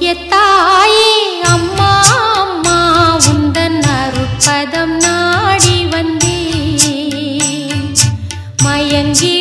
எத்தாயே அம்மா அம்மா உந்தன் அருட்பதம் நாடி வந்தேன். மயங்கி